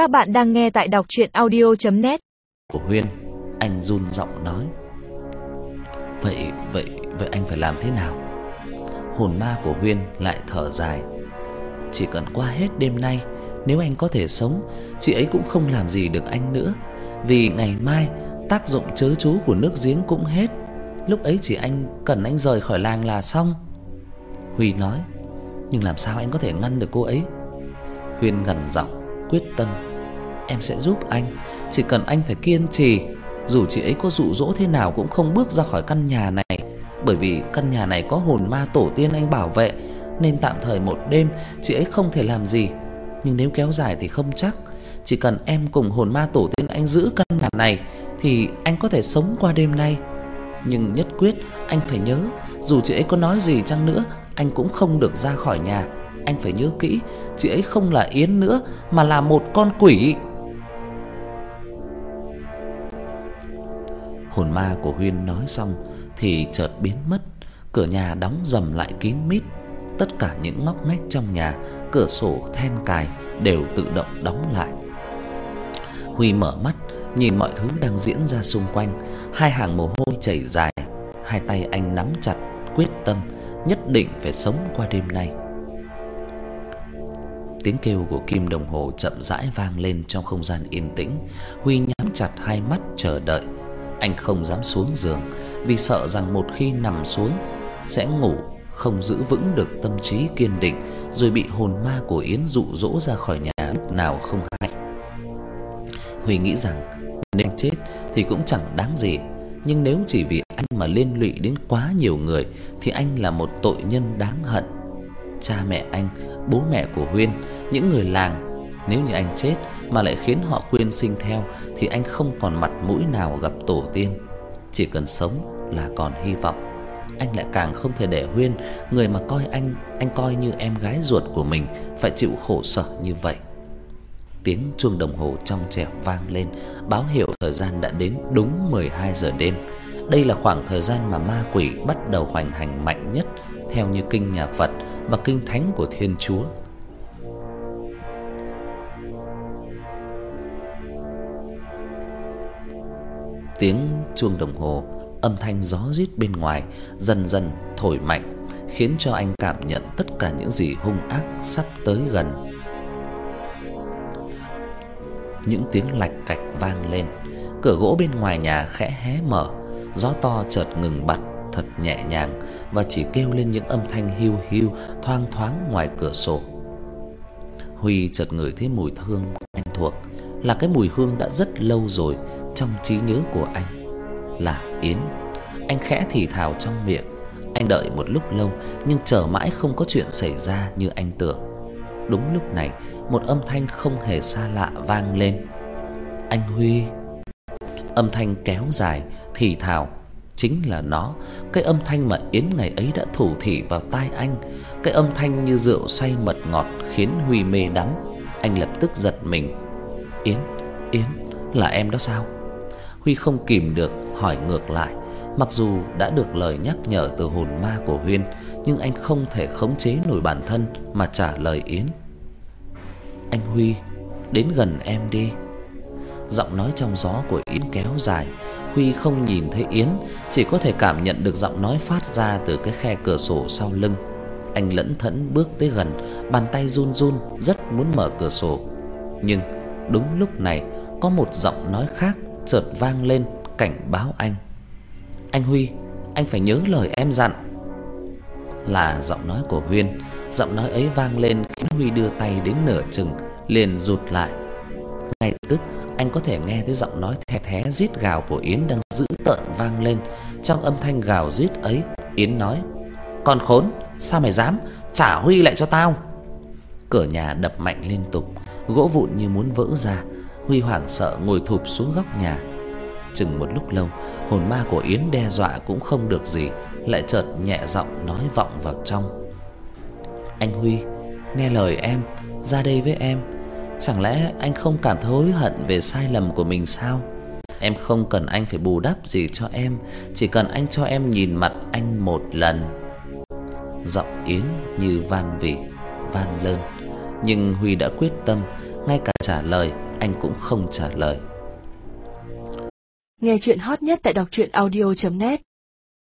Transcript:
Các bạn đang nghe tại đọc chuyện audio.net Của Huyên Anh run giọng nói. Vậy, vậy, vậy anh phải làm thế nào? Hồn ma của Huyên lại thở dài. Chỉ cần qua hết đêm nay Nếu anh có thể sống Chị ấy cũng không làm gì được anh nữa. Vì ngày mai tác dụng chớ chú của nước giếng cũng hết. Lúc ấy chỉ anh cần anh rời khỏi làng là xong. Huy nói Nhưng làm sao anh có thể ngăn được cô ấy? Huyên gần giọng quyết tâm. Em sẽ giúp anh. Chỉ cần anh phải kiên trì, Dù chị ấy có dụ dỗ thế nào cũng không bước ra khỏi căn nhà này. Bởi vì căn nhà này có hồn ma tổ tiên anh bảo vệ, Nên tạm thời một đêm chị ấy không thể làm gì. Nhưng nếu kéo dài thì không chắc. Chỉ cần em cùng hồn ma tổ tiên anh giữ căn nhà này Thì anh có thể sống qua đêm nay. Nhưng nhất quyết, anh phải nhớ, Dù chị ấy có nói gì chăng nữa, Anh cũng không được ra khỏi nhà. Anh phải nhớ kỹ, Chị ấy không là Yến nữa, Mà là một con quỷ. Hồn ma của Huyên nói xong Thì chợt biến mất. Cửa nhà đóng dầm lại kín mít. Tất cả những ngóc ngách trong nhà, Cửa sổ, then cài Đều tự động đóng lại. Huy mở mắt, Nhìn mọi thứ đang diễn ra xung quanh. Hai hàng mồ hôi chảy dài. Hai tay anh nắm chặt, Quyết tâm, Nhất định phải sống qua đêm nay. Tiếng kêu của kim đồng hồ chậm rãi vang lên trong không gian yên tĩnh. Huy nhắm chặt hai mắt chờ đợi. Anh không dám xuống giường vì sợ rằng một khi nằm xuống sẽ ngủ không giữ vững được tâm trí kiên định rồi bị hồn ma của Yến dụ dỗ ra khỏi nhà lúc nào không hay. Huy nghĩ rằng nếu anh chết thì cũng chẳng đáng gì, nhưng nếu chỉ vì anh mà liên lụy đến quá nhiều người thì anh là một tội nhân đáng hận. Cha mẹ anh, bố mẹ của Huyên, những người làng, nếu như anh chết mà lại khiến họ quyên sinh theo thì anh không còn mặt mũi nào gặp tổ tiên. Chỉ cần sống là còn hy vọng. Anh lại càng không thể để Huyên, người mà coi anh, anh coi như em gái ruột của mình phải chịu khổ sở như vậy. Tiếng chuông đồng hồ trong trẻo vang lên, báo hiệu thời gian đã đến đúng 12 giờ đêm. Đây là khoảng thời gian mà ma quỷ bắt đầu hoành hành mạnh nhất theo như kinh nhà Phật và kinh thánh của Thiên Chúa. Tiếng chuông đồng hồ, âm thanh gió rít bên ngoài dần dần thổi mạnh, khiến cho anh cảm nhận tất cả những gì hung ác sắp tới gần. Những tiếng lạch cạch vang lên, cửa gỗ bên ngoài nhà khẽ hé mở, gió to chợt ngừng bật thật nhẹ nhàng và chỉ kêu lên những âm thanh hiu hiu thoang thoáng ngoài cửa sổ. Huy chợt ngửi thấy mùi hương quen thuộc, là cái mùi hương đã rất lâu rồi trong trí nhớ của anh, là Yến. Anh khẽ thì thào trong miệng, anh đợi một lúc lâu nhưng chờ mãi không có chuyện xảy ra như anh tưởng. Đúng lúc này, một âm thanh không hề xa lạ vang lên. "Anh Huy." Âm thanh kéo dài, thì thào chính là nó, cái âm thanh mà Yến ngày ấy đã thủ thỉ vào tai anh, cái âm thanh như rượu say mật ngọt khiến Huy mê đắm. Anh lập tức giật mình. "Yến, Yến, là em đó sao?" Huy không kìm được hỏi ngược lại. Mặc dù đã được lời nhắc nhở từ hồn ma của Huyên, nhưng anh không thể khống chế nổi bản thân mà trả lời Yến. "Anh Huy, đến gần em đi." Giọng nói trong gió của Yến kéo dài, Huy không nhìn thấy Yến, chỉ có thể cảm nhận được giọng nói phát ra từ cái khe cửa sổ sau lưng. Anh lẫn thẫn bước tới gần, bàn tay run run rất muốn mở cửa sổ. Nhưng đúng lúc này, có một giọng nói khác chợt vang lên cảnh báo anh. "Anh Huy, anh phải nhớ lời em dặn." Là giọng nói của Huyên, giọng nói ấy vang lên khiến Huy đưa tay đến nửa chừng liền rụt lại. Ngay tức anh có thể nghe thấy giọng nói thè thé rít gào của Yến đang dữ tợn vang lên. Trong âm thanh gào rít ấy, Yến nói: "Con khốn, sao mày dám? Trả Huy lại cho tao." Cửa nhà đập mạnh liên tục, gỗ vụn như muốn vỡ ra. Huy hoảng sợ ngồi thụp xuống góc nhà. Chừng một lúc lâu, hồn ma của Yến đe dọa cũng không được gì, lại chợt nhẹ giọng nói vọng vào trong. "Anh Huy, nghe lời em, ra đây với em." Chẳng lẽ anh không cảm thấy hối hận về sai lầm của mình sao? Em không cần anh phải bù đắp gì cho em, chỉ cần anh cho em nhìn mặt anh một lần. Giọng Yến như van vỉ, van lơn, nhưng Huy đã quyết tâm, ngay cả trả lời anh cũng không trả lời. Nghe chuyện hot nhất tại đọc audio net